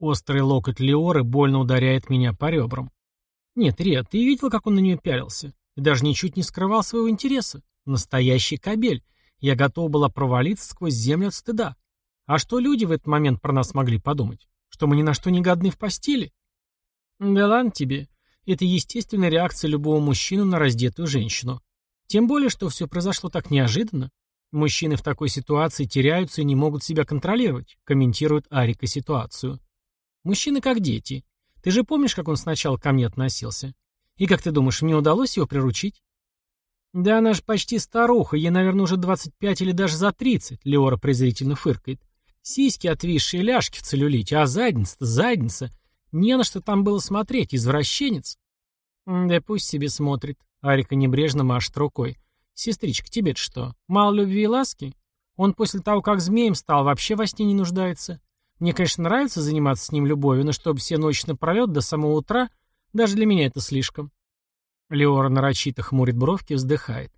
Острый локоть Леоры больно ударяет меня по ребрам. Нет, Риа, ты видел, как он на нее пялился? И даже ничуть не скрывал своего интереса. Настоящий кабель. Я готова была провалиться сквозь землю от стыда. А что люди в этот момент про нас могли подумать? Что мы ни на что не годны в постели? Да ладно тебе. Это естественная реакция любого мужчины на раздетую женщину. Тем более, что все произошло так неожиданно. Мужчины в такой ситуации теряются и не могут себя контролировать, комментирует Арика ситуацию. Мужчины как дети. Ты же помнишь, как он сначала ко мне относился? И как ты думаешь, мне удалось его приручить? Да она же почти старуха, ей, наверное, уже 25 или даже за 30, Леора презрительно фыркает. Сиськи отвисшие ляжки в целлюлите, а задница-то задница. Не на что там было смотреть, извращенец. Да пусть себе смотрит. Арика небрежно машет рукой. Сестричка, тебе-то что, мало любви и ласки? Он после того, как змеем стал, вообще во сне не нуждается. Мне, конечно, нравится заниматься с ним любовью, но чтобы все ночи напролет до самого утра, даже для меня это слишком. Леора нарочито хмурит бровки вздыхает.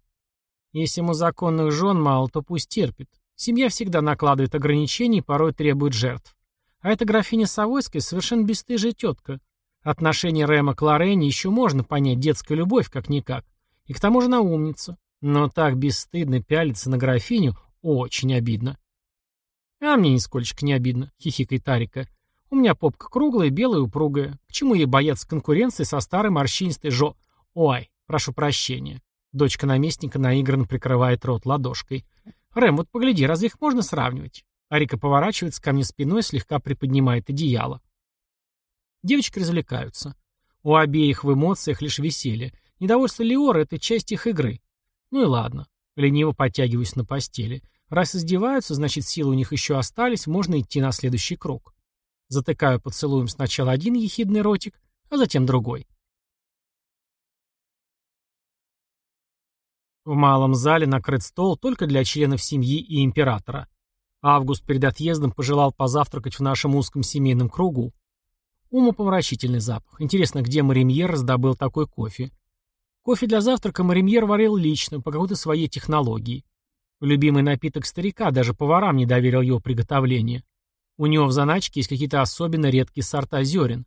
Если ему законных жен мало, то пусть терпит. Семья всегда накладывает ограничения и порой требует жертв. А эта графиня Савойская совершенно бесстыжая тетка. Отношение Рэма к Лорене еще можно понять, детская любовь как-никак. И к тому же на умница. Но так бесстыдно пялиться на графиню очень обидно. «А мне нисколько не обидно», — хихикает Тарика. «У меня попка круглая, белая и упругая. К чему ей бояться конкуренции со старой морщинистой жо... Ой, прошу прощения». Дочка наместника наигранно прикрывает рот ладошкой. «Рэм, вот погляди, разве их можно сравнивать?» Арика поворачивается ко мне спиной, слегка приподнимает одеяло. Девочки развлекаются. У обеих в эмоциях лишь веселье. Недовольство Леора — это часть их игры. Ну и ладно. Лениво подтягиваюсь на постели. Раз издеваются, значит силы у них еще остались, можно идти на следующий круг. Затыкаю поцелуем сначала один ехидный ротик, а затем другой. В малом зале накрыт стол только для членов семьи и императора. Август перед отъездом пожелал позавтракать в нашем узком семейном кругу. Умопомрачительный запах. Интересно, где Маримьер раздобыл такой кофе? Кофе для завтрака Маримьер варил лично, по какой-то своей технологии. Любимый напиток старика, даже поварам не доверил его приготовление. У него в заначке есть какие-то особенно редкие сорта зерен.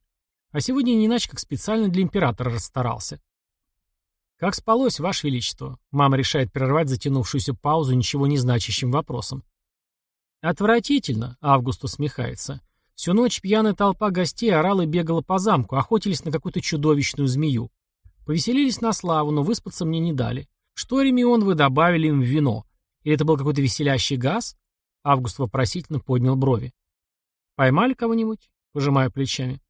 А сегодня не иначе, как специально для императора расстарался. «Как спалось, Ваше Величество?» Мама решает прервать затянувшуюся паузу ничего не значащим вопросом. «Отвратительно», — Август усмехается. «Всю ночь пьяная толпа гостей орала и бегала по замку, охотились на какую-то чудовищную змею. Повеселились на славу, но выспаться мне не дали. Что, Ремион, вы добавили им в вино? Или это был какой-то веселящий газ? Август вопросительно поднял брови. Поймали кого-нибудь? Пожимая плечами.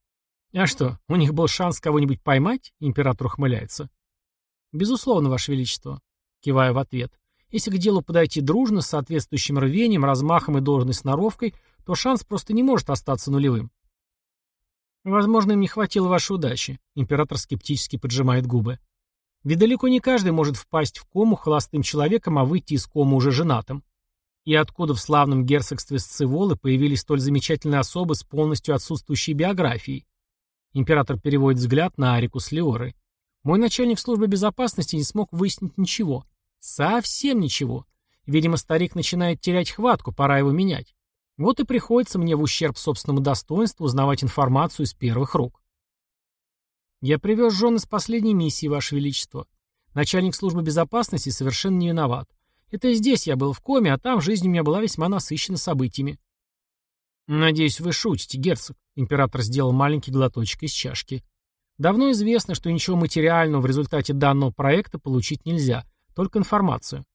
А что, у них был шанс кого-нибудь поймать? Император ухмыляется. Безусловно, Ваше Величество. Кивая в ответ. Если к делу подойти дружно, с соответствующим рвением, размахом и должной сноровкой, то шанс просто не может остаться нулевым. Возможно, им не хватило вашей удачи. Император скептически поджимает губы. Ведь далеко не каждый может впасть в кому холостым человеком, а выйти из комы уже женатым. И откуда в славном герцогстве Сцеволы появились столь замечательные особы с полностью отсутствующей биографией? Император переводит взгляд на Арику с Леорой. Мой начальник службы безопасности не смог выяснить ничего. Совсем ничего. Видимо, старик начинает терять хватку, пора его менять. Вот и приходится мне в ущерб собственному достоинству узнавать информацию из первых рук. Я привез жены с последней миссии, Ваше Величество. Начальник службы безопасности совершенно не виноват. Это здесь я был в коме, а там жизнь у меня была весьма насыщена событиями. Надеюсь, вы шутите, герцог. Император сделал маленький глоточек из чашки. Давно известно, что ничего материального в результате данного проекта получить нельзя, только информацию.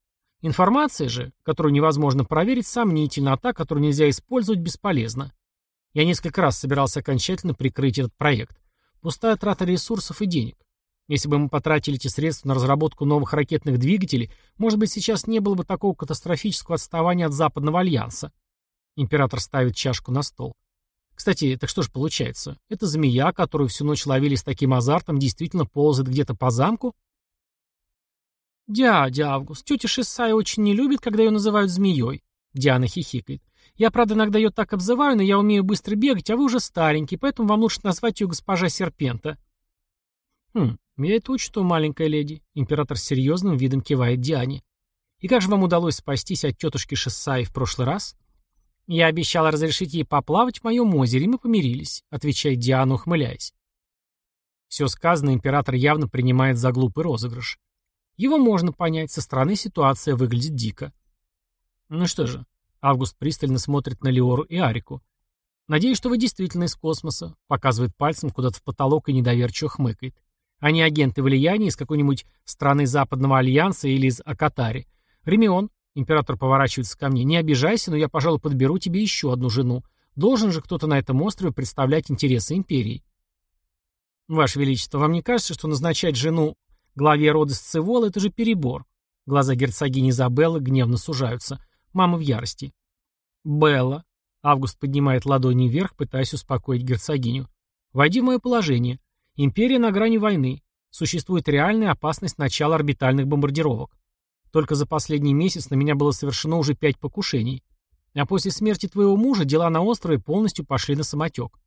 Информация же, которую невозможно проверить, сомнительна, а та, которую нельзя использовать, бесполезна. Я несколько раз собирался окончательно прикрыть этот проект. Пустая трата ресурсов и денег. Если бы мы потратили эти средства на разработку новых ракетных двигателей, может быть, сейчас не было бы такого катастрофического отставания от Западного Альянса. Император ставит чашку на стол. Кстати, так что же получается? Эта змея, которую всю ночь ловили с таким азартом, действительно ползает где-то по замку? «Дядя Август, тетя Шисая очень не любит, когда ее называют змеей», — Диана хихикает. «Я, правда, иногда ее так обзываю, но я умею быстро бегать, а вы уже старенький, поэтому вам лучше назвать ее госпожа Серпента». «Хм, я это учту, маленькая леди», — император с серьезным видом кивает Диане. «И как же вам удалось спастись от тетушки Шисаи в прошлый раз?» «Я обещала разрешить ей поплавать в моем озере, и мы помирились», — отвечает Диана, ухмыляясь. Все сказанное император явно принимает за глупый розыгрыш. Его можно понять, со стороны ситуация выглядит дико. Ну что же, Август пристально смотрит на Леору и Арику. «Надеюсь, что вы действительно из космоса», — показывает пальцем куда-то в потолок и недоверчиво хмыкает. «Они агенты влияния из какой-нибудь страны Западного Альянса или из Акатари. Ремион, император поворачивается ко мне, не обижайся, но я, пожалуй, подберу тебе еще одну жену. Должен же кто-то на этом острове представлять интересы империи». «Ваше Величество, вам не кажется, что назначать жену главе рода Сцевола — это же перебор?» Глаза герцогини Изабеллы гневно сужаются. Мама в ярости. «Белла», — Август поднимает ладони вверх, пытаясь успокоить герцогиню, — «войди в мое положение. Империя на грани войны. Существует реальная опасность начала орбитальных бомбардировок. Только за последний месяц на меня было совершено уже пять покушений. А после смерти твоего мужа дела на острове полностью пошли на самотек.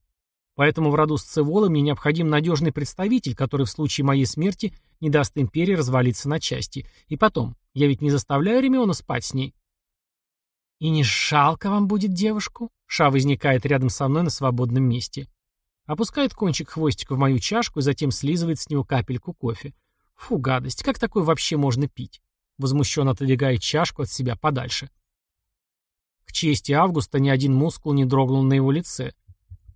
Поэтому в роду Сцевола мне необходим надежный представитель, который в случае моей смерти не даст империи развалиться на части. И потом, я ведь не заставляю Ремиона спать с ней. «И не жалко вам будет девушку?» Ша возникает рядом со мной на свободном месте. Опускает кончик хвостика в мою чашку и затем слизывает с него капельку кофе. Фу, гадость, как такое вообще можно пить? Возмущенно отодвигает чашку от себя подальше. К чести Августа ни один мускул не дрогнул на его лице.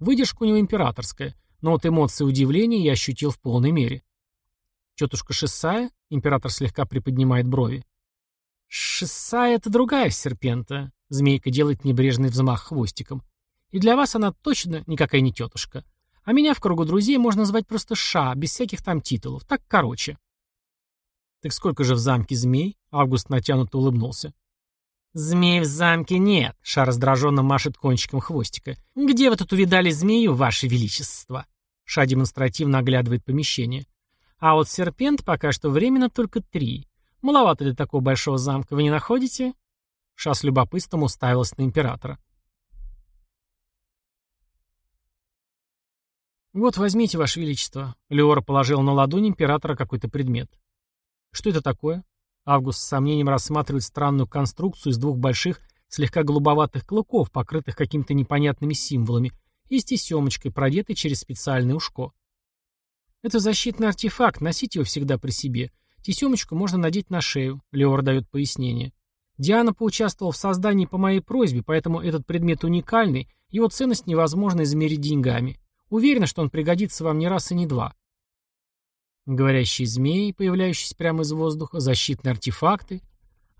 Выдержка у него императорская, но вот эмоции удивления я ощутил в полной мере. «Тетушка Шессая?» — император слегка приподнимает брови. «Шессая — это другая серпента», — змейка делает небрежный взмах хвостиком. «И для вас она точно никакая не тетушка. А меня в кругу друзей можно звать просто Ша, без всяких там титулов. Так короче». «Так сколько же в замке змей?» — Август натянуто улыбнулся. «Змей в замке нет», — Ша раздраженно машет кончиком хвостика. «Где вы тут увидали змею, ваше величество?» Ша демонстративно оглядывает помещение. «А вот серпент пока что временно только три. Маловато для такого большого замка, вы не находите?» Ша с любопытством уставилась на императора. «Вот, возьмите, Ваше Величество». Леора положил на ладонь императора какой-то предмет. «Что это такое?» Август с сомнением рассматривает странную конструкцию из двух больших, слегка голубоватых клыков, покрытых какими-то непонятными символами, и с тесемочкой, продетой через специальное ушко. «Это защитный артефакт, носите его всегда при себе. Тесемочку можно надеть на шею, Леор дает пояснение. Диана поучаствовала в создании по моей просьбе, поэтому этот предмет уникальный, его ценность невозможно измерить деньгами. Уверена, что он пригодится вам не раз и не два. Говорящие змеи, появляющиеся прямо из воздуха, защитные артефакты.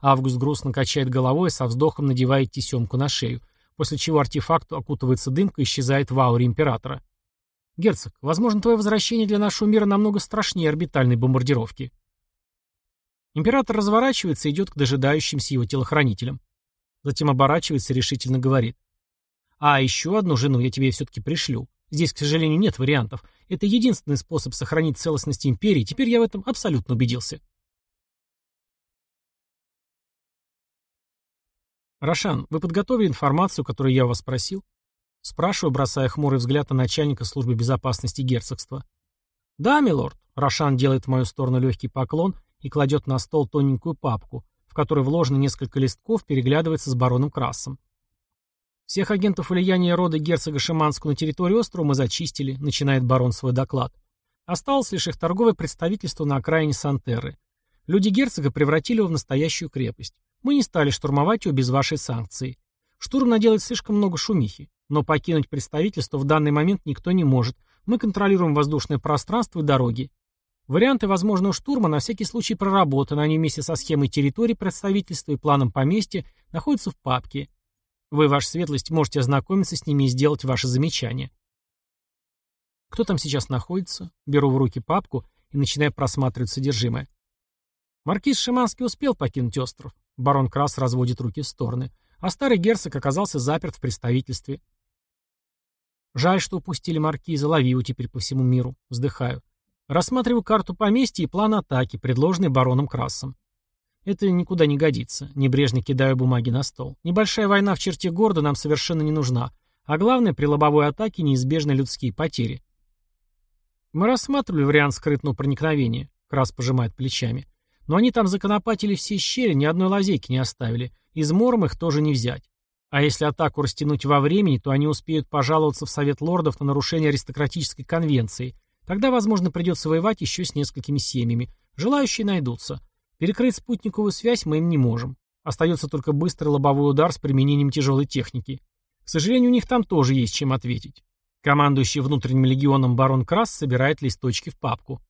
Август грустно качает головой со вздохом надевает тесемку на шею, после чего артефакт окутывается дымкой и исчезает в ауре императора. «Герцог, возможно, твое возвращение для нашего мира намного страшнее орбитальной бомбардировки». Император разворачивается и идет к дожидающимся его телохранителям. Затем оборачивается и решительно говорит. «А еще одну жену я тебе все-таки пришлю. Здесь, к сожалению, нет вариантов. Это единственный способ сохранить целостность империи. Теперь я в этом абсолютно убедился». «Рошан, вы подготовили информацию, которую я у вас просил?» Спрашиваю, бросая хмурый взгляд на начальника службы безопасности герцогства. «Да, милорд». Рошан делает в мою сторону легкий поклон и кладет на стол тоненькую папку, в которой вложено несколько листков, переглядывается с бароном Красом. «Всех агентов влияния рода герцога Шиманского на территории острова мы зачистили», начинает барон свой доклад. Осталось лишь их торговое представительство на окраине Сантерры. Люди герцога превратили его в настоящую крепость. Мы не стали штурмовать его без вашей санкции. Штурм наделает слишком много шумихи, но покинуть представительство в данный момент никто не может. Мы контролируем воздушное пространство и дороги. Варианты возможного штурма на всякий случай проработаны, они вместе со схемой территории представительства и планом поместья находятся в папке. Вы, ваша светлость, можете ознакомиться с ними и сделать ваши замечания. Кто там сейчас находится? Беру в руки папку и начинаю просматривать содержимое. Маркиз Шиманский успел покинуть остров. Барон Крас разводит руки в стороны. А старый герцог оказался заперт в представительстве. Жаль, что упустили маркиза, лови его теперь по всему миру. Вздыхаю. Рассматриваю карту поместья и план атаки, предложенный бароном Красом. Это никуда не годится. Небрежно кидаю бумаги на стол. Небольшая война в черте города нам совершенно не нужна. А главное, при лобовой атаке неизбежны людские потери. Мы рассматривали вариант скрытного проникновения. Крас пожимает плечами. Но они там законопатили все щели, ни одной лазейки не оставили. Из мором их тоже не взять. А если атаку растянуть во времени, то они успеют пожаловаться в Совет Лордов на нарушение аристократической конвенции. Тогда, возможно, придется воевать еще с несколькими семьями. Желающие найдутся. Перекрыть спутниковую связь мы им не можем. Остается только быстрый лобовой удар с применением тяжелой техники. К сожалению, у них там тоже есть чем ответить. Командующий внутренним легионом барон Крас собирает листочки в папку.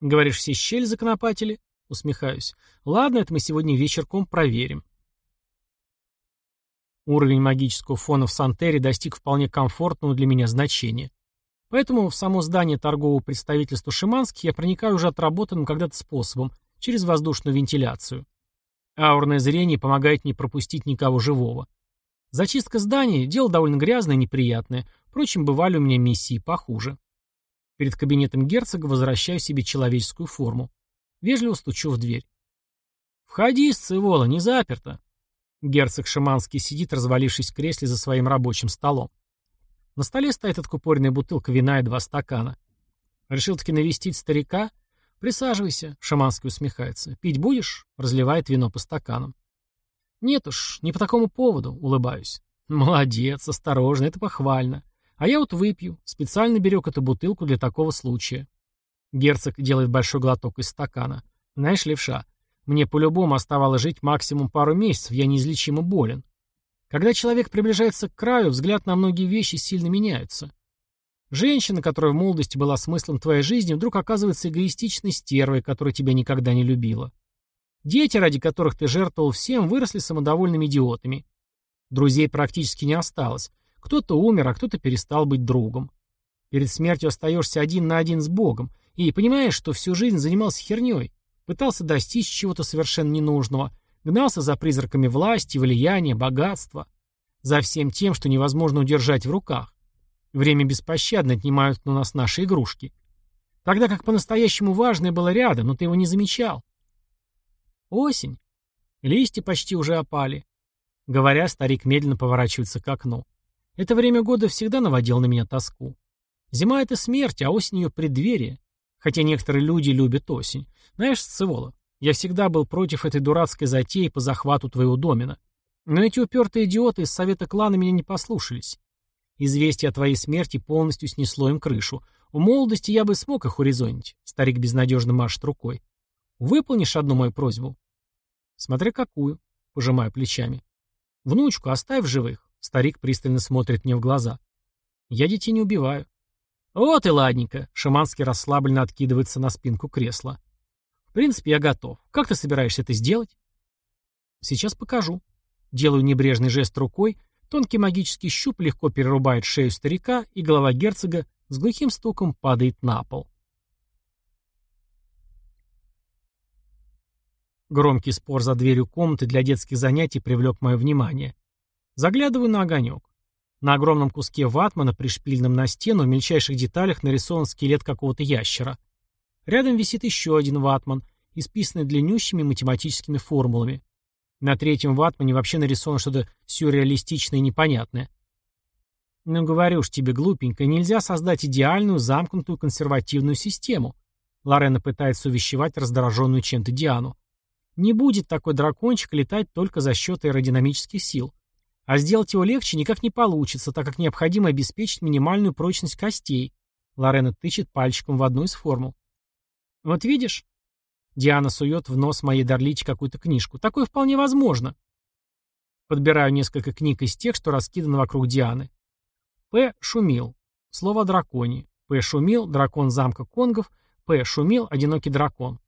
«Говоришь, все щель законопатили?» Усмехаюсь. «Ладно, это мы сегодня вечерком проверим». Уровень магического фона в Сантере достиг вполне комфортного для меня значения. Поэтому в само здание торгового представительства Шиманских я проникаю уже отработанным когда-то способом, через воздушную вентиляцию. Аурное зрение помогает не пропустить никого живого. Зачистка здания – дело довольно грязное и неприятное, впрочем, бывали у меня миссии похуже. Перед кабинетом герцога возвращаю себе человеческую форму. Вежливо стучу в дверь. «Входи, сцевола, не заперто». Герцог Шиманский сидит, развалившись в кресле за своим рабочим столом. На столе стоит откупоренная бутылка вина и два стакана. Решил-таки навестить старика? Присаживайся, Шаманский усмехается. Пить будешь? Разливает вино по стаканам. Нет уж, не по такому поводу, улыбаюсь. Молодец, осторожно, это похвально. А я вот выпью, специально берег эту бутылку для такого случая. Герцог делает большой глоток из стакана. Знаешь, левша, мне по-любому оставалось жить максимум пару месяцев, я неизлечимо болен. Когда человек приближается к краю, взгляд на многие вещи сильно меняется. Женщина, которая в молодости была смыслом твоей жизни, вдруг оказывается эгоистичной стервой, которая тебя никогда не любила. Дети, ради которых ты жертвовал всем, выросли самодовольными идиотами. Друзей практически не осталось. Кто-то умер, а кто-то перестал быть другом. Перед смертью остаешься один на один с Богом, и понимаешь, что всю жизнь занимался херней, Пытался достичь чего-то совершенно ненужного. Гнался за призраками власти, влияния, богатства. За всем тем, что невозможно удержать в руках. Время беспощадно отнимают у нас наши игрушки. Тогда как по-настоящему важное было рядом, но ты его не замечал. Осень. Листья почти уже опали. Говоря, старик медленно поворачивается к окну. Это время года всегда наводило на меня тоску. Зима — это смерть, а осень — ее преддверие. Хотя некоторые люди любят осень. Знаешь, Сцевола, я всегда был против этой дурацкой затеи по захвату твоего домена. Но эти упертые идиоты из совета клана меня не послушались. Известие о твоей смерти полностью снесло им крышу. В молодости я бы смог их урезонить. Старик безнадежно машет рукой. Выполнишь одну мою просьбу? Смотря какую. Пожимаю плечами. Внучку оставь в живых. Старик пристально смотрит мне в глаза. Я детей не убиваю. «Вот и ладненько», — Шаманский расслабленно откидывается на спинку кресла. «В принципе, я готов. Как ты собираешься это сделать?» «Сейчас покажу». Делаю небрежный жест рукой, тонкий магический щуп легко перерубает шею старика, и голова герцога с глухим стуком падает на пол. Громкий спор за дверью комнаты для детских занятий привлек мое внимание. Заглядываю на огонек. На огромном куске ватмана, пришпильном на стену, в мельчайших деталях нарисован скелет какого-то ящера. Рядом висит еще один ватман, исписанный длиннющими математическими формулами. На третьем ватмане вообще нарисовано что-то сюрреалистичное и непонятное. Ну, говорю ж тебе, глупенько, нельзя создать идеальную, замкнутую, консервативную систему. Лорена пытается увещевать раздраженную чем-то Диану. Не будет такой дракончик летать только за счет аэродинамических сил. А сделать его легче никак не получится, так как необходимо обеспечить минимальную прочность костей. Лорена тычет пальчиком в одну из формул. Вот видишь? Диана сует в нос моей Дарлите какую-то книжку. Такое вполне возможно. Подбираю несколько книг из тех, что раскиданы вокруг Дианы. П. Шумил. Слово о драконе. П. Шумил. Дракон замка Конгов. П. Шумил. Одинокий дракон.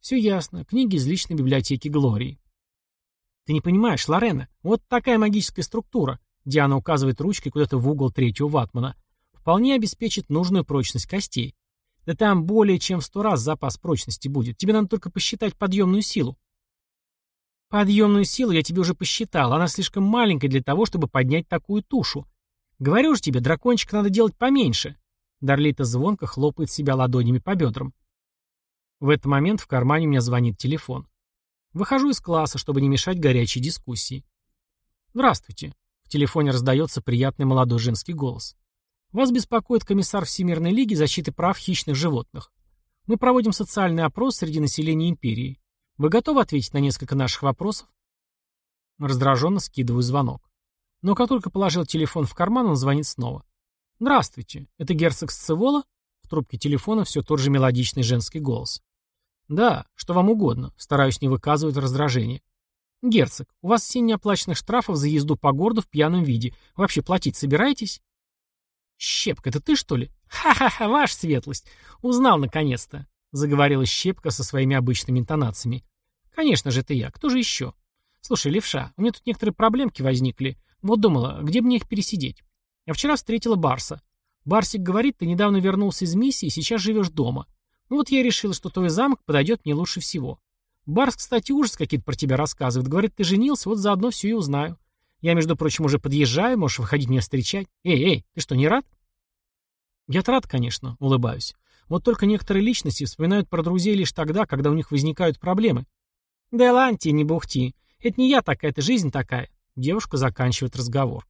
Все ясно. Книги из личной библиотеки Глории. Ты не понимаешь, Лорена, вот такая магическая структура, Диана указывает ручкой куда-то в угол третьего ватмана, вполне обеспечит нужную прочность костей. Да там более чем в сто раз запас прочности будет. Тебе надо только посчитать подъемную силу. Подъемную силу я тебе уже посчитал. Она слишком маленькая для того, чтобы поднять такую тушу. Говорю же тебе, дракончик надо делать поменьше. Дарлита звонко хлопает себя ладонями по бедрам. В этот момент в кармане у меня звонит телефон. Выхожу из класса, чтобы не мешать горячей дискуссии. «Здравствуйте». В телефоне раздается приятный молодой женский голос. «Вас беспокоит комиссар Всемирной лиги защиты прав хищных животных. Мы проводим социальный опрос среди населения империи. Вы готовы ответить на несколько наших вопросов?» Раздраженно скидываю звонок. Но как только положил телефон в карман, он звонит снова. «Здравствуйте, это герцог Сцевола?» В трубке телефона все тот же мелодичный женский голос. «Да, что вам угодно», стараюсь не выказывать раздражения. «Герцог, у вас семь неоплаченных штрафов за езду по городу в пьяном виде. Вообще платить собираетесь?» «Щепка, это ты, что ли?» «Ха-ха-ха, ваша светлость! Узнал наконец-то!» Заговорила Щепка со своими обычными интонациями. «Конечно же, это я. Кто же еще?» «Слушай, левша, у меня тут некоторые проблемки возникли. Вот думала, где мне их пересидеть? Я вчера встретила Барса. Барсик говорит, ты недавно вернулся из миссии и сейчас живешь дома. Ну вот я решила, что твой замок подойдет мне лучше всего. Барс, кстати, ужас какие-то про тебя рассказывает. Говорит, ты женился, вот заодно все и узнаю. Я, между прочим, уже подъезжаю, можешь выходить меня встречать. Эй, эй, ты что, не рад? я рад, конечно, улыбаюсь. Вот только некоторые личности вспоминают про друзей лишь тогда, когда у них возникают проблемы. Да ланти, не бухти. Это не я такая, это жизнь такая. Девушка заканчивает разговор.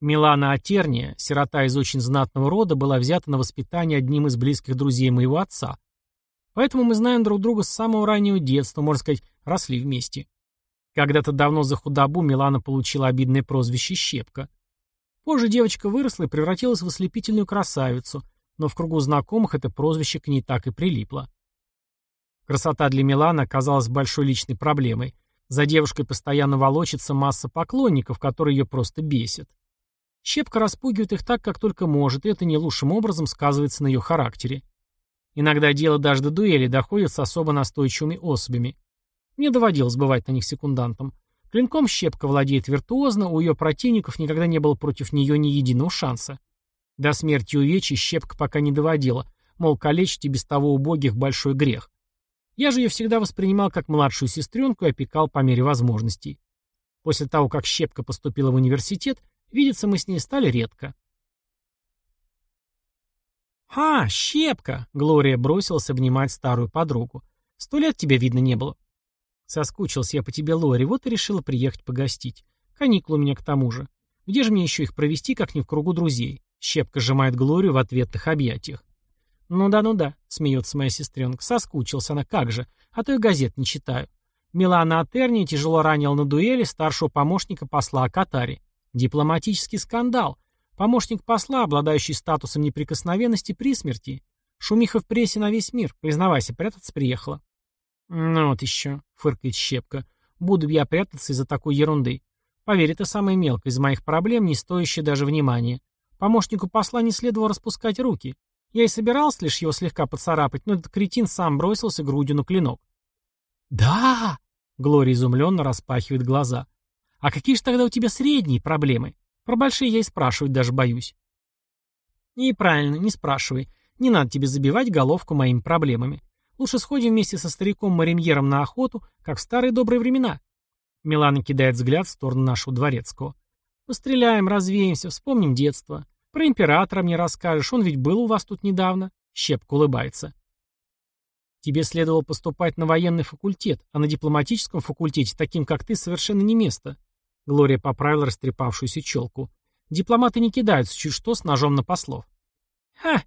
Милана Атерния, сирота из очень знатного рода, была взята на воспитание одним из близких друзей моего отца. Поэтому мы знаем друг друга с самого раннего детства, можно сказать, росли вместе. Когда-то давно за худобу Милана получила обидное прозвище «Щепка». Позже девочка выросла и превратилась в ослепительную красавицу, но в кругу знакомых это прозвище к ней так и прилипло. Красота для Миланы оказалась большой личной проблемой. За девушкой постоянно волочится масса поклонников, которые ее просто бесят. Щепка распугивает их так, как только может, и это не лучшим образом сказывается на ее характере. Иногда дело даже до дуэли доходит с особо настойчивыми особями. Мне доводилось бывать на них секундантом. Клинком щепка владеет виртуозно, у ее противников никогда не было против нее ни единого шанса. До смерти увечий щепка пока не доводила, мол, калечить и без того убогих большой грех. Я же ее всегда воспринимал как младшую сестренку и опекал по мере возможностей. После того, как щепка поступила в университет, видеться мы с ней стали редко. «А, щепка!» — Глория бросилась обнимать старую подругу. «Сто лет тебя видно не было». Соскучился я по тебе, Лори, вот и решила приехать погостить. Каникулы у меня к тому же. Где же мне еще их провести, как не в кругу друзей? Щепка сжимает Глорию в ответных объятиях. «Ну да, ну да», — смеется моя сестренка. Соскучился она, как же. А то и газет не читаю. Милана Атерни тяжело ранил на дуэли старшего помощника посла Акатари. Дипломатический скандал. Помощник посла, обладающий статусом неприкосновенности при смерти. Шумиха в прессе на весь мир. Признавайся, прятаться приехала. «Ну вот еще», — фыркает Щепка. «Буду я прятаться из-за такой ерунды. Поверь, это самое мелкое из моих проблем, не стоящее даже внимания. Помощнику посла не следовало распускать руки. Я и собирался лишь его слегка поцарапать, но этот кретин сам бросился грудью на клинок». «Да!» — Глория изумленно распахивает глаза. «А какие же тогда у тебя средние проблемы? Про большие я и спрашивать даже боюсь». «Неправильно, не спрашивай. Не надо тебе забивать головку моими проблемами. Лучше сходим вместе со стариком Маримьером на охоту, как в старые добрые времена. Милана кидает взгляд в сторону нашего дворецкого. Постреляем, развеемся, вспомним детство. Про императора мне расскажешь, он ведь был у вас тут недавно. Щепка улыбается. Тебе следовало поступать на военный факультет, а на дипломатическом факультете таким, как ты, совершенно не место. Глория поправила растрепавшуюся челку. Дипломаты не кидаются чуть что с ножом на послов. Ха,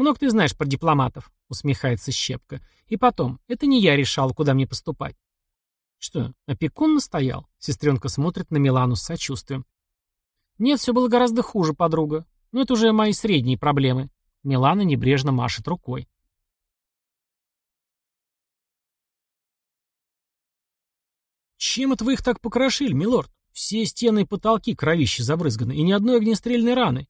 много ты знаешь про дипломатов усмехается Щепка. И потом, это не я решал, куда мне поступать. Что, опекун настоял? Сестренка смотрит на Милану с сочувствием. Нет, все было гораздо хуже, подруга. Но это уже мои средние проблемы. Милана небрежно машет рукой. «Чем это вы их так покрошили, милорд? Все стены и потолки кровище забрызганы, и ни одной огнестрельной раны».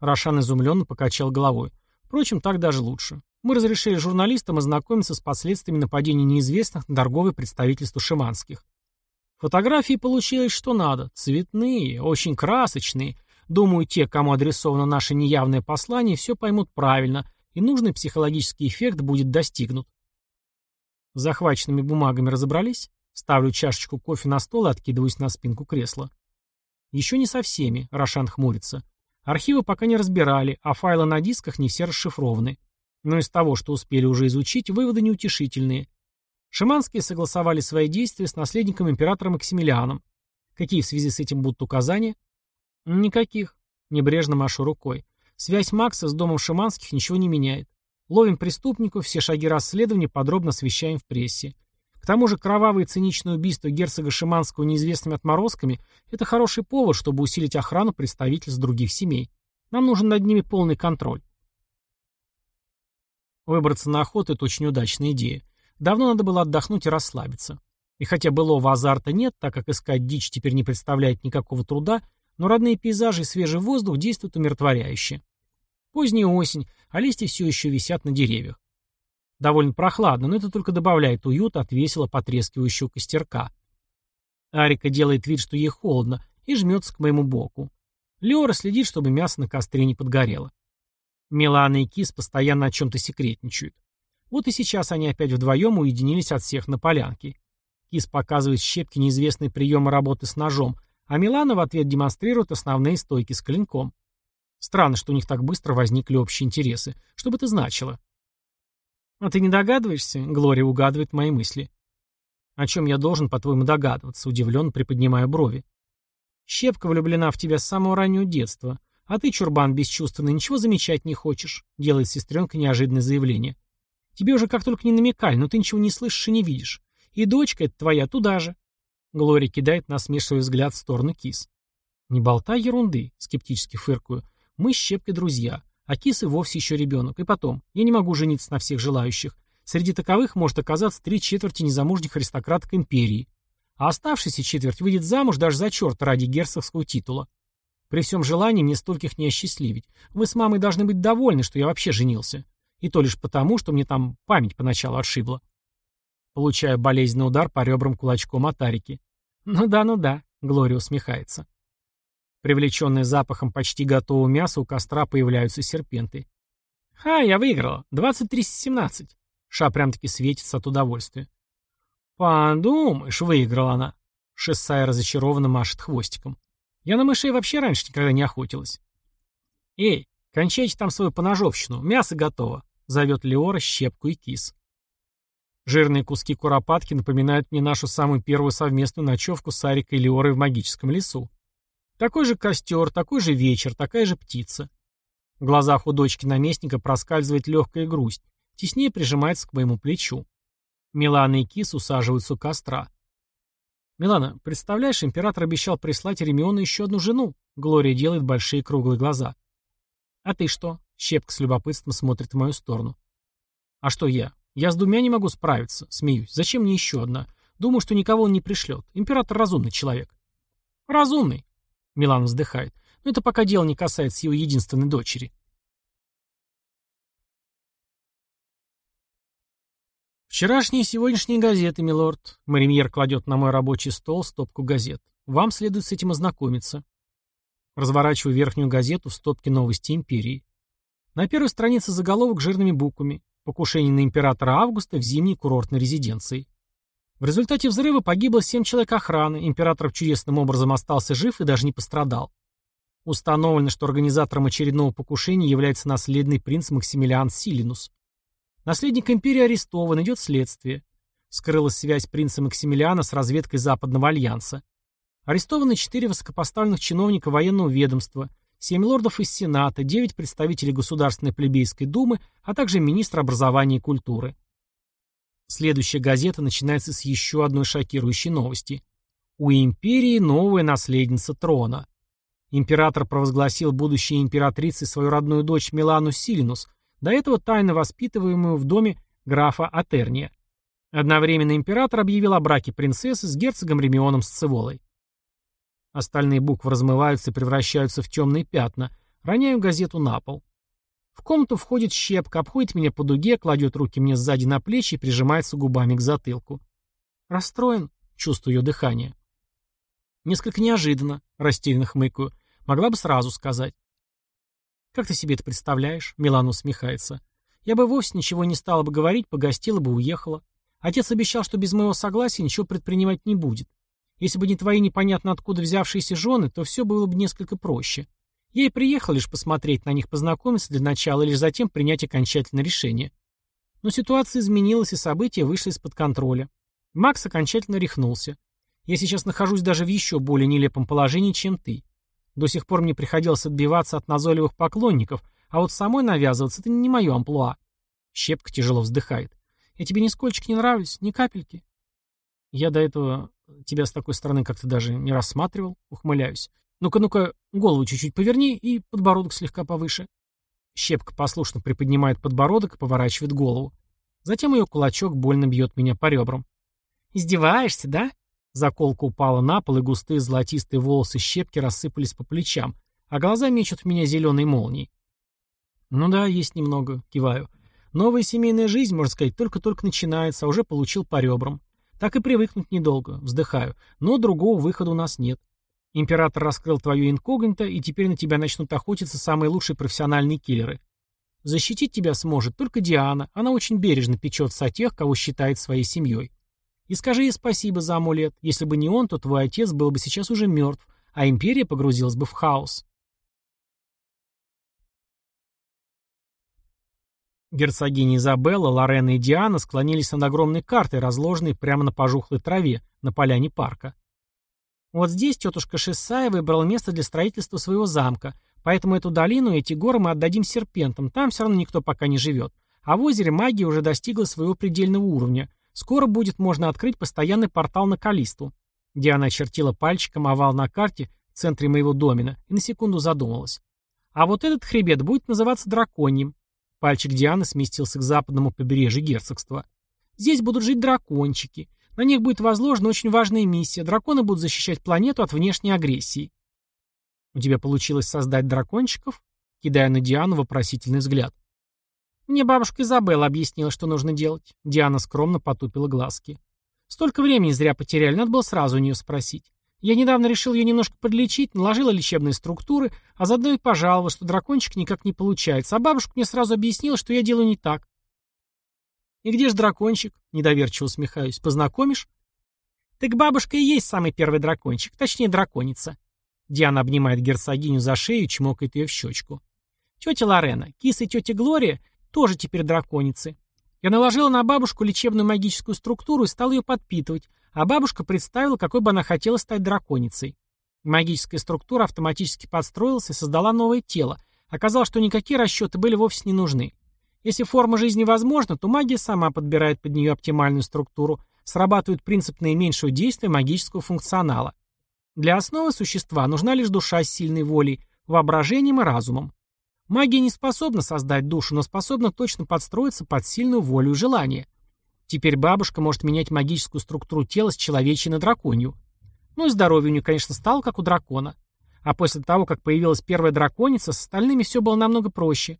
Рошан изумленно покачал головой. Впрочем, так даже лучше. Мы разрешили журналистам ознакомиться с последствиями нападения неизвестных на торговое представительство Шиманских. Фотографии получилось что надо. Цветные, очень красочные. Думаю, те, кому адресовано наше неявное послание, все поймут правильно, и нужный психологический эффект будет достигнут. С захваченными бумагами разобрались? Ставлю чашечку кофе на стол и откидываюсь на спинку кресла. Еще не со всеми, Рошан хмурится. Архивы пока не разбирали, а файлы на дисках не все расшифрованы. Но из того, что успели уже изучить, выводы неутешительные. Шиманские согласовали свои действия с наследником императора Максимилианом. Какие в связи с этим будут указания? Никаких. Небрежно машу рукой. Связь Макса с домом Шиманских ничего не меняет. Ловим преступников, все шаги расследования подробно освещаем в прессе. К тому же кровавое и циничное убийство герцога Шиманского неизвестными отморозками – это хороший повод, чтобы усилить охрану представительств других семей. Нам нужен над ними полный контроль. Выбраться на охоту – это очень удачная идея. Давно надо было отдохнуть и расслабиться. И хотя былого азарта нет, так как искать дичь теперь не представляет никакого труда, но родные пейзажи и свежий воздух действуют умиротворяюще. Поздняя осень, а листья все еще висят на деревьях. Довольно прохладно, но это только добавляет уют от весело потрескивающего костерка. Арика делает вид, что ей холодно, и жмется к моему боку. Леора следит, чтобы мясо на костре не подгорело. Милана и Кис постоянно о чем-то секретничают. Вот и сейчас они опять вдвоем уединились от всех на полянке. Кис показывает щепки неизвестные приемы работы с ножом, а Милана в ответ демонстрирует основные стойки с клинком. Странно, что у них так быстро возникли общие интересы. Что бы это значило? «А ты не догадываешься?» — Глория угадывает мои мысли. «О чем я должен, по-твоему, догадываться?» — удивленно приподнимая брови. «Щепка влюблена в тебя с самого раннего детства, а ты, чурбан бесчувственный, ничего замечать не хочешь», — делает сестренка неожиданное заявление. «Тебе уже как только не намекали, но ты ничего не слышишь и не видишь. И дочка эта твоя туда же». Глория кидает насмешливый взгляд в сторону кис. «Не болтай ерунды», — скептически фыркую. «Мы с Щепкой друзья. А Кис и вовсе еще ребенок. И потом, я не могу жениться на всех желающих. Среди таковых может оказаться три четверти незамужних аристократок империи. А оставшаяся четверть выйдет замуж даже за черт ради герцогского титула. При всем желании мне стольких не осчастливить. Вы с мамой должны быть довольны, что я вообще женился. И то лишь потому, что мне там память поначалу отшибла. Получаю болезненный удар по ребрам кулачком от Арики. Ну да, ну да, Глория усмехается. Привлеченные запахом почти готового мяса, у костра появляются серпенты. «Ха, я выиграла. 23-17». Ша прям-таки светится от удовольствия. «Подумаешь, выиграла она». Шессая разочарованно машет хвостиком. «Я на мышей вообще раньше никогда не охотилась». «Эй, кончайте там свою поножовщину, мясо готово», — зовет Леора щепку и кис. Жирные куски куропатки напоминают мне нашу самую первую совместную ночевку с Арикой и Леорой в магическом лесу. Такой же костер, такой же вечер, такая же птица. В глазах у дочки наместника проскальзывает легкая грусть, теснее прижимается к моему плечу. Милана и Кис усаживаются у костра. «Милана, представляешь, император обещал прислать Ремиону еще одну жену?» Глория делает большие круглые глаза. «А ты что?» Щепка с любопытством смотрит в мою сторону. «А что я? Я с двумя не могу справиться», смеюсь. «Зачем мне еще одна? Думаю, что никого он не пришлет. Император разумный человек». «Разумный. Милан вздыхает. Но это пока дело не касается его единственной дочери. Вчерашние и сегодняшние газеты, милорд. Маримьер кладет на мой рабочий стол стопку газет. Вам следует с этим ознакомиться. Разворачиваю верхнюю газету в стопке новости империи. На первой странице заголовок жирными буквами. Покушение на императора Августа в зимней курортной резиденции. В результате взрыва погибло семь человек охраны, император чудесным образом остался жив и даже не пострадал. Установлено, что организатором очередного покушения является наследный принц Максимилиан Силинус. Наследник империи арестован, идет следствие. Скрылась связь принца Максимилиана с разведкой Западного альянса. Арестованы четыре высокопоставленных чиновника военного ведомства, семь лордов из Сената, девять представителей Государственной плебейской думы, а также министр образования и культуры. Следующая газета начинается с еще одной шокирующей новости. У империи новая наследница трона. Император провозгласил будущей императрицей свою родную дочь Милану Силинус, до этого тайно воспитываемую в доме графа Атерния. Одновременно император объявил о браке принцессы с герцогом Ремионом Сцеволой. Остальные буквы размываются и превращаются в темные пятна. Роняю газету на пол. В комнату входит щепка, обходит меня по дуге, кладет руки мне сзади на плечи и прижимается губами к затылку. Расстроен, чувствую ее дыхание. Несколько неожиданно, растерянно хмыкаю. Могла бы сразу сказать. «Как ты себе это представляешь?» — Милана усмехается. «Я бы вовсе ничего не стала бы говорить, погостила бы, уехала. Отец обещал, что без моего согласия ничего предпринимать не будет. Если бы не твои непонятно откуда взявшиеся жены, то все было бы несколько проще. Я и приехал лишь посмотреть на них, познакомиться для начала, и лишь затем принять окончательное решение. Но ситуация изменилась, и события вышли из-под контроля. Макс окончательно рехнулся. Я сейчас нахожусь даже в еще более нелепом положении, чем ты. До сих пор мне приходилось отбиваться от назойливых поклонников, а вот самой навязываться — это не мое амплуа. Щепка тяжело вздыхает. Я тебе нисколько не нравлюсь, ни капельки. Я до этого тебя с такой стороны как-то даже не рассматривал, ухмыляюсь. Ну-ка, ну-ка, голову чуть-чуть поверни и подбородок слегка повыше. Щепка послушно приподнимает подбородок и поворачивает голову. Затем ее кулачок больно бьет меня по ребрам. «Издеваешься, да?» Заколка упала на пол, и густые золотистые волосы щепки рассыпались по плечам, а глаза мечут в меня зеленой молнией. «Ну да, есть немного», — киваю. «Новая семейная жизнь, можно сказать, только-только начинается, а уже получил по ребрам. Так и привыкнуть недолго, вздыхаю, но другого выхода у нас нет. Император раскрыл твою инкогнито, и теперь на тебя начнут охотиться самые лучшие профессиональные киллеры. Защитить тебя сможет только Диана, она очень бережно печется о тех, кого считает своей семьей. И скажи ей спасибо за амулет, если бы не он, то твой отец был бы сейчас уже мертв, а империя погрузилась бы в хаос. Герцогини Изабелла, Лорена и Диана склонились над огромной картой, разложенной прямо на пожухлой траве, на поляне парка. Вот здесь тетушка Шессая выбрала место для строительства своего замка, поэтому эту долину и эти горы мы отдадим серпентам, там все равно никто пока не живет. А в озере магия уже достигла своего предельного уровня. Скоро будет можно открыть постоянный портал на Калисту. Диана очертила пальчиком овал на карте в центре моего домена и на секунду задумалась. А вот этот хребет будет называться Драконьим. Пальчик Дианы сместился к западному побережью герцогства. Здесь будут жить дракончики. На них будет возложена очень важная миссия. Драконы будут защищать планету от внешней агрессии. У тебя получилось создать дракончиков? Кидая на Диану вопросительный взгляд. Мне бабушка Изабелла объяснила, что нужно делать. Диана скромно потупила глазки. Столько времени зря потеряли, надо было сразу у нее спросить. Я недавно решил ее немножко подлечить, наложила лечебные структуры, а заодно и пожаловала, что дракончик никак не получается, а бабушка мне сразу объяснила, что я делаю не так. «И где же дракончик?» — недоверчиво усмехаюсь. «Познакомишь?» «Так бабушка и есть самый первый дракончик, точнее драконица». Диана обнимает герцогиню за шею и чмокает ее в щечку. «Тетя Лорена, киса и тетя Глория тоже теперь драконицы. Я наложила на бабушку лечебную магическую структуру и стал ее подпитывать, а бабушка представила, какой бы она хотела стать драконицей. Магическая структура автоматически подстроилась и создала новое тело. Оказалось, что никакие расчеты были вовсе не нужны. Если форма жизни возможна, то магия сама подбирает под нее оптимальную структуру, срабатывает принцип наименьшего действия магического функционала. Для основы существа нужна лишь душа с сильной волей, воображением и разумом. Магия не способна создать душу, но способна точно подстроиться под сильную волю и желание. Теперь бабушка может менять магическую структуру тела с человечьей на драконью. Ну и здоровье у нее, конечно, стало как у дракона. А после того, как появилась первая драконица, с остальными все было намного проще.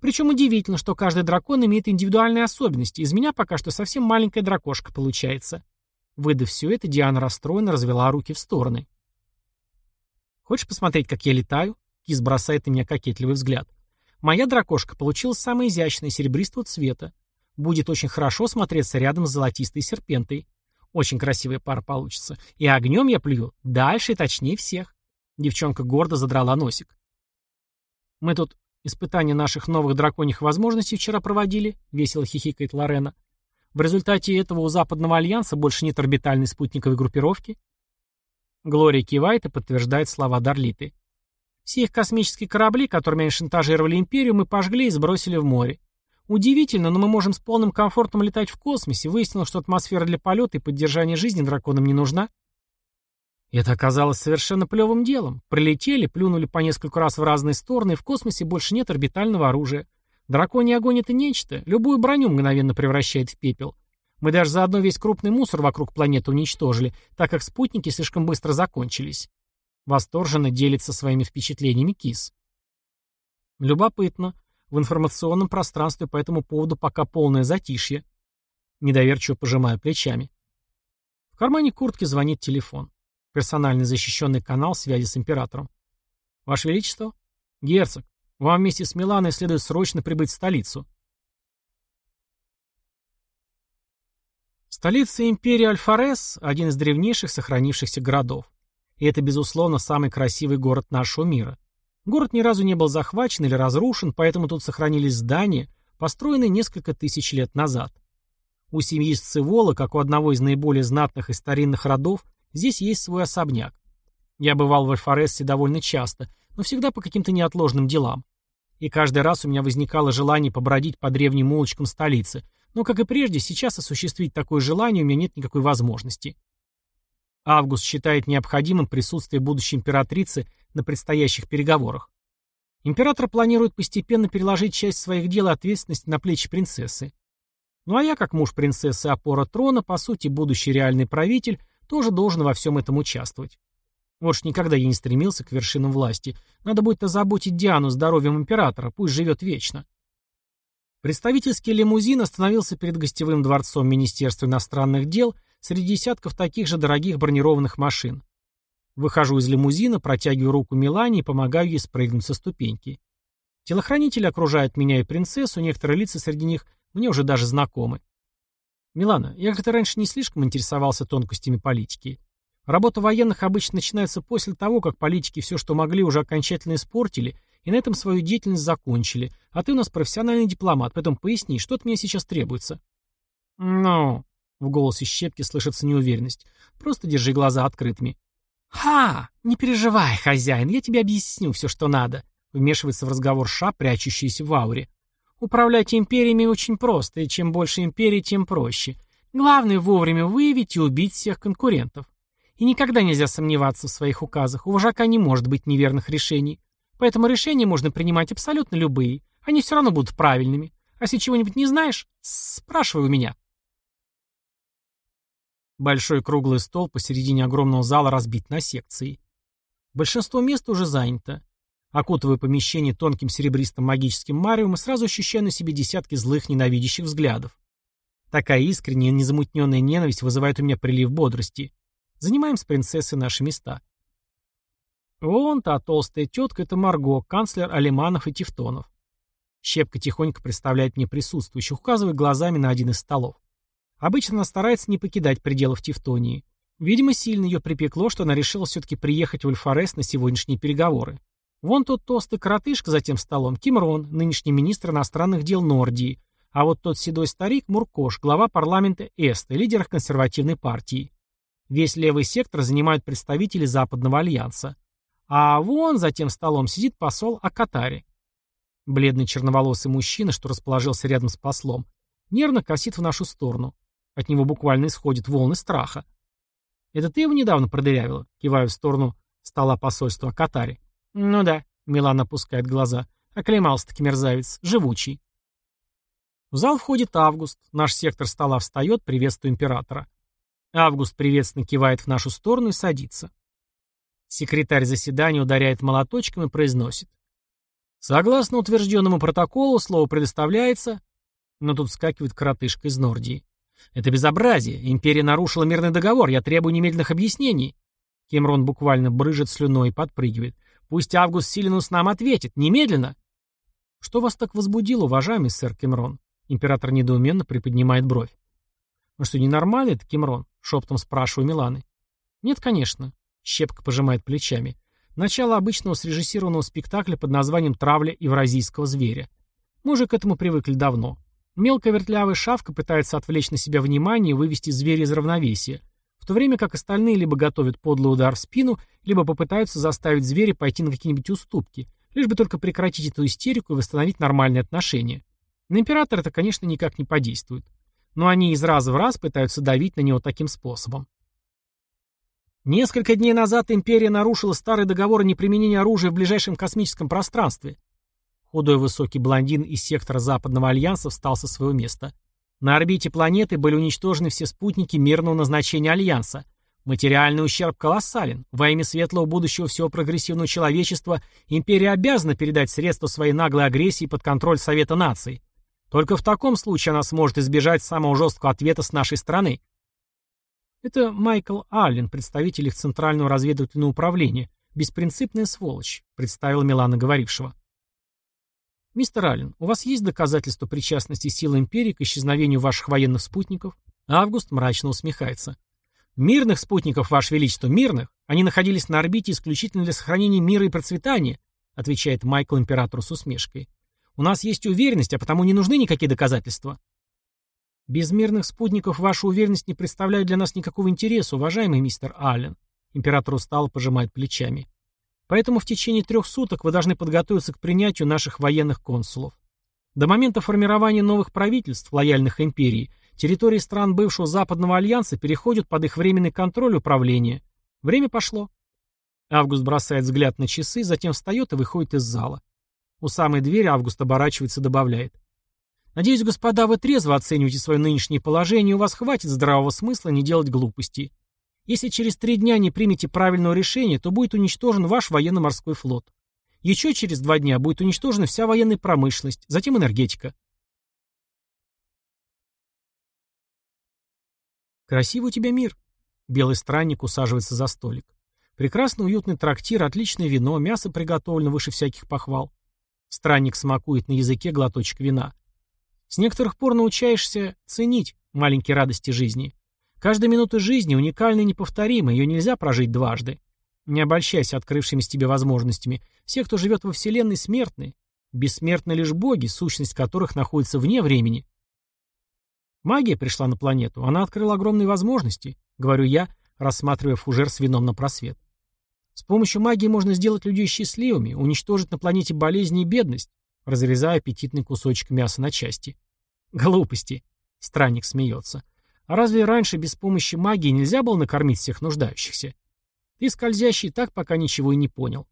Причем удивительно, что каждый дракон имеет индивидуальные особенности. Из меня пока что совсем маленькая дракошка получается. Выдав все это, Диана расстроенно развела руки в стороны. «Хочешь посмотреть, как я летаю?» Кис бросает на меня кокетливый взгляд. «Моя дракошка получилась самая изящная, серебристого цвета. Будет очень хорошо смотреться рядом с золотистой серпентой. Очень красивая пара получится. И огнем я плюю дальше и точнее всех. Девчонка гордо задрала носик. Мы тут испытание наших новых драконьих возможностей вчера проводили, весело хихикает Лорена. В результате этого у Западного Альянса больше нет орбитальной спутниковой группировки. Глория кивает и подтверждает слова Дарлиты. Все их космические корабли, которыми они шантажировали Империю, мы пожгли и сбросили в море. Удивительно, но мы можем с полным комфортом летать в космосе. Выяснилось, что атмосфера для полета и поддержания жизни драконам не нужна. Это оказалось совершенно плевым делом. Прилетели, плюнули по несколько раз в разные стороны, и в космосе больше нет орбитального оружия. Драконий огонь — это нечто. Любую броню мгновенно превращает в пепел. Мы даже заодно весь крупный мусор вокруг планеты уничтожили, так как спутники слишком быстро закончились. Восторженно делится своими впечатлениями Кис. Любопытно. В информационном пространстве по этому поводу пока полное затишье. Недоверчиво пожимаю плечами. В кармане куртки звонит телефон. Персональный защищенный канал связи с императором. Ваше Величество? Герцог, вам вместе с Миланой следует срочно прибыть в столицу. Столица империи Альфарес – один из древнейших сохранившихся городов. И это, безусловно, самый красивый город нашего мира. Город ни разу не был захвачен или разрушен, поэтому тут сохранились здания, построенные несколько тысяч лет назад. У семьи Сцевола, как у одного из наиболее знатных и старинных родов, здесь есть свой особняк. Я бывал в Альфарессе довольно часто, но всегда по каким-то неотложным делам. И каждый раз у меня возникало желание побродить по древним улочкам столицы, Но, как и прежде, сейчас осуществить такое желание у меня нет никакой возможности. Август считает необходимым присутствие будущей императрицы на предстоящих переговорах. Император планирует постепенно переложить часть своих дел и ответственности на плечи принцессы. Ну а я, как муж принцессы опора трона, по сути, будущий реальный правитель, тоже должен во всем этом участвовать. Вот ж никогда я не стремился к вершинам власти. Надо будет озаботить Диану здоровьем императора, пусть живет вечно. Представительский лимузин остановился перед гостевым дворцом Министерства иностранных дел среди десятков таких же дорогих бронированных машин. Выхожу из лимузина, протягиваю руку Милане и помогаю ей спрыгнуть со ступеньки. Телохранители окружают меня и принцессу, некоторые лица среди них мне уже даже знакомы. Милана, я как-то раньше не слишком интересовался тонкостями политики. Работа военных обычно начинается после того, как политики все, что могли, уже окончательно испортили, и на этом свою деятельность закончили. А ты у нас профессиональный дипломат, поэтому поясни, что от меня сейчас требуется. Ну, в голосе щепки слышится неуверенность. Просто держи глаза открытыми. «Ха! Не переживай, хозяин, я тебе объясню все, что надо», вмешивается в разговор Ша, прячущийся в ауре. «Управлять империями очень просто, и чем больше империй, тем проще. Главное вовремя выявить и убить всех конкурентов. И никогда нельзя сомневаться в своих указах. У вожака не может быть неверных решений. Поэтому решения можно принимать абсолютно любые. Они все равно будут правильными. А если чего-нибудь не знаешь, спрашивай у меня. Большой круглый стол посередине огромного зала разбит на секции. Большинство мест уже занято. Окутывая помещение тонким серебристым магическим мариум, и сразу ощущаю на себе десятки злых ненавидящих взглядов. Такая искренняя, незамутненная ненависть вызывает у меня прилив бодрости. Занимаем с принцессой наши места. Вон та толстая тетка — это Марго, канцлер Алиманов и Тевтонов. Щепка тихонько представляет мне присутствующих, указывая глазами на один из столов. Обычно она старается не покидать пределов Тевтонии. Видимо, сильно ее припекло, что она решила все-таки приехать в Ульфарес на сегодняшние переговоры. Вон тот толстый коротышка за тем столом, Кимрон, нынешний министр иностранных дел Нордии, а вот тот седой старик Муркош, глава парламента Эста, лидер консервативной партии. Весь левый сектор занимают представители Западного альянса. А вон за тем столом сидит посол Акатари. Бледный черноволосый мужчина, что расположился рядом с послом, нервно косит в нашу сторону. От него буквально исходят волны страха. «Это ты его недавно продырявила?» Киваю в сторону стола посольства Акатари. «Ну да», — Милан опускает глаза. «Оклемался-таки мерзавец. Живучий». В зал входит Август. Наш сектор стола встает, приветствуя императора. Август приветственно кивает в нашу сторону и садится. Секретарь заседания ударяет молоточком и произносит. Согласно утвержденному протоколу, слово предоставляется... Но тут скакивает коротышка из Нордии. Это безобразие. Империя нарушила мирный договор. Я требую немедленных объяснений. Кемрон буквально брыжет слюной и подпрыгивает. Пусть Август Силинус нам ответит. Немедленно. Что вас так возбудило, уважаемый сэр Кемрон? Император недоуменно приподнимает бровь. «Ну что, ненормально это, Кимрон?» — шептом спрашиваю Миланы. «Нет, конечно». Щепка пожимает плечами. Начало обычного срежиссированного спектакля под названием «Травля евразийского зверя». Мы уже к этому привыкли давно. Мелкая вертлявая шавка пытается отвлечь на себя внимание и вывести зверя из равновесия, то время как остальные либо готовят подлый удар в спину, либо попытаются заставить зверя пойти на какие-нибудь уступки, лишь бы только прекратить эту истерику и восстановить нормальные отношения. На императора это, конечно, никак не подействует но они из раза в раз пытаются давить на него таким способом. Несколько дней назад империя нарушила старый договор о неприменении оружия в ближайшем космическом пространстве. Худой высокий блондин из сектора Западного Альянса встал со своего места. На орбите планеты были уничтожены все спутники мирного назначения Альянса. Материальный ущерб колоссален. Во имя светлого будущего всего прогрессивного человечества империя обязана передать средства своей наглой агрессии под контроль Совета наций. Только в таком случае она сможет избежать самого жесткого ответа с нашей стороны. Это Майкл Аллен, представитель их Центрального разведывательного управления. Беспринципная сволочь, представил Милана говорившего. Мистер Аллен, у вас есть доказательства причастности сил империи к исчезновению ваших военных спутников? Август мрачно усмехается. Мирных спутников, Ваше Величество, мирных. Они находились на орбите исключительно для сохранения мира и процветания, отвечает Майкл императору с усмешкой. У нас есть уверенность, а потому не нужны никакие доказательства. Без мирных спутников ваша уверенность не представляет для нас никакого интереса, уважаемый мистер Аллен. Император устал пожимает плечами. Поэтому в течение трех суток вы должны подготовиться к принятию наших военных консулов. До момента формирования новых правительств, лояльных империи, территории стран бывшего Западного Альянса переходят под их временный контроль управления. Время пошло. Август бросает взгляд на часы, затем встает и выходит из зала. У самой двери Август оборачивается и добавляет. «Надеюсь, господа, вы трезво оцениваете свое нынешнее положение, и у вас хватит здравого смысла не делать глупостей. Если через три дня не примете правильного решения, то будет уничтожен ваш военно-морской флот. Еще через два дня будет уничтожена вся военная промышленность, затем энергетика. Красивый у тебя мир. Белый странник усаживается за столик. Прекрасный уютный трактир, отличное вино, мясо приготовлено выше всяких похвал. Странник смакует на языке глоточек вина. С некоторых пор научаешься ценить маленькие радости жизни. Каждая минута жизни уникальна и неповторима, ее нельзя прожить дважды. Не обольщайся открывшимися тебе возможностями. Все, кто живет во Вселенной, смертны. Бессмертны лишь боги, сущность которых находится вне времени. Магия пришла на планету, она открыла огромные возможности, говорю я, рассматривая фужер с вином на просвет. С помощью магии можно сделать людей счастливыми, уничтожить на планете болезни и бедность, разрезая аппетитный кусочек мяса на части. Глупости. Странник смеется. А разве раньше без помощи магии нельзя было накормить всех нуждающихся? Ты, скользящий, так пока ничего и не понял.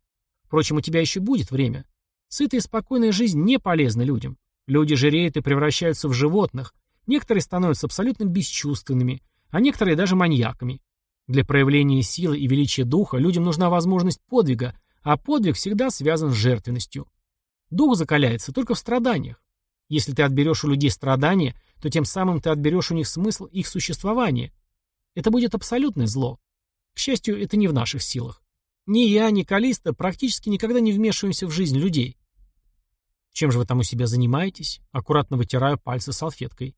Впрочем, у тебя еще будет время. Сытая и спокойная жизнь не полезна людям. Люди жиреют и превращаются в животных. Некоторые становятся абсолютно бесчувственными, а некоторые даже маньяками. Для проявления силы и величия духа людям нужна возможность подвига, а подвиг всегда связан с жертвенностью. Дух закаляется только в страданиях. Если ты отберешь у людей страдания, то тем самым ты отберешь у них смысл их существования. Это будет абсолютное зло. К счастью, это не в наших силах. Ни я, ни Калиста практически никогда не вмешиваемся в жизнь людей. Чем же вы там у себя занимаетесь? Аккуратно вытираю пальцы салфеткой.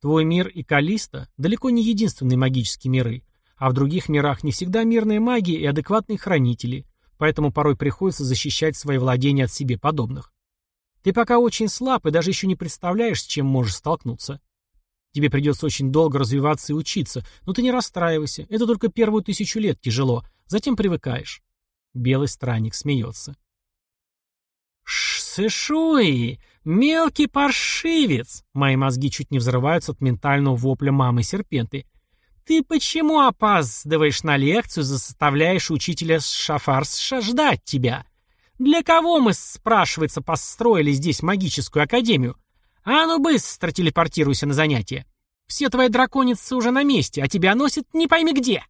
Твой мир и Калиста далеко не единственные магические миры, а в других мирах не всегда мирная магия и адекватные хранители, поэтому порой приходится защищать свои владения от себе подобных. Ты пока очень слаб и даже еще не представляешь, с чем можешь столкнуться. Тебе придется очень долго развиваться и учиться, но ты не расстраивайся, это только первую тысячу лет тяжело, затем привыкаешь. Белый странник смеется. «Сышуи! Мелкий паршивец!» Мои мозги чуть не взрываются от ментального вопля мамы-серпенты. «Ты почему опаздываешь на лекцию, заставляешь учителя Шафарса ждать тебя? Для кого мы, спрашивается, построили здесь магическую академию? А ну быстро телепортируйся на занятия. Все твои драконицы уже на месте, а тебя носят не пойми где.